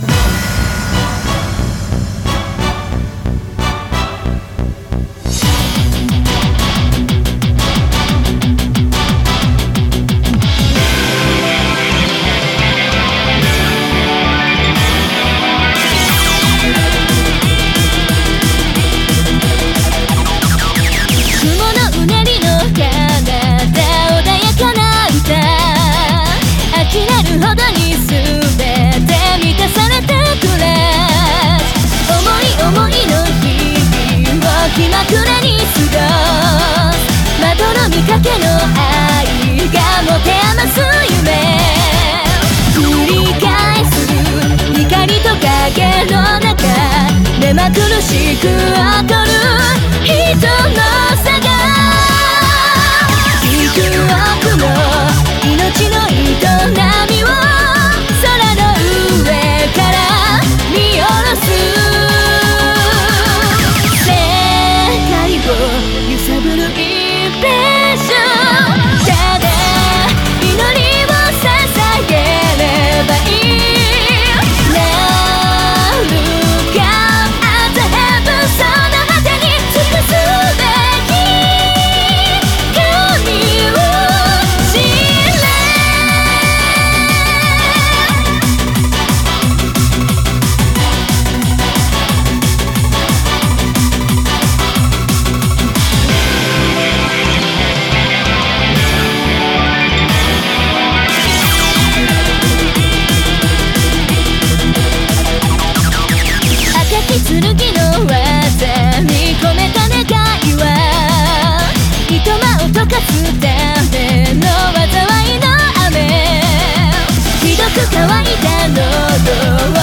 Bye. しく当たる人のかすての災いの雨。ひどく乾いた喉を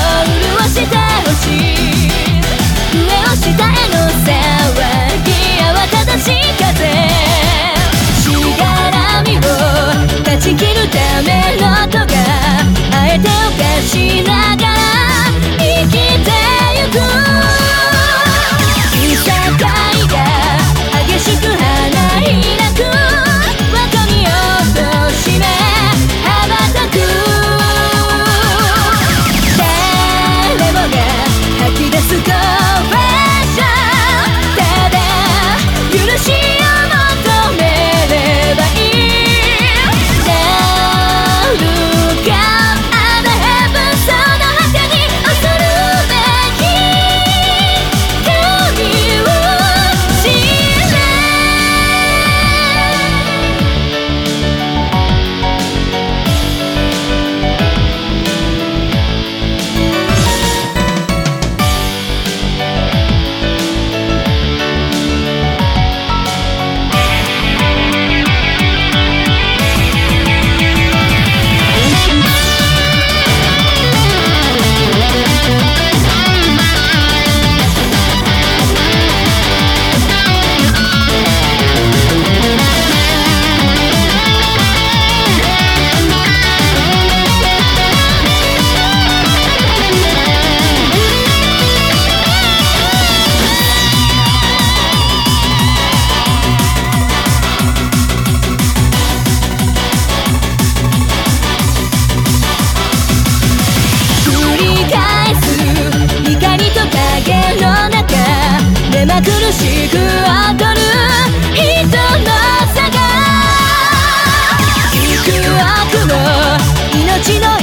命の営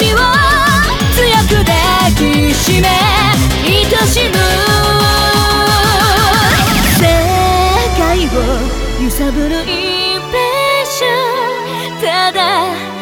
みを強く抱きしめ愛しむ世界を揺さぶるインプレッションただ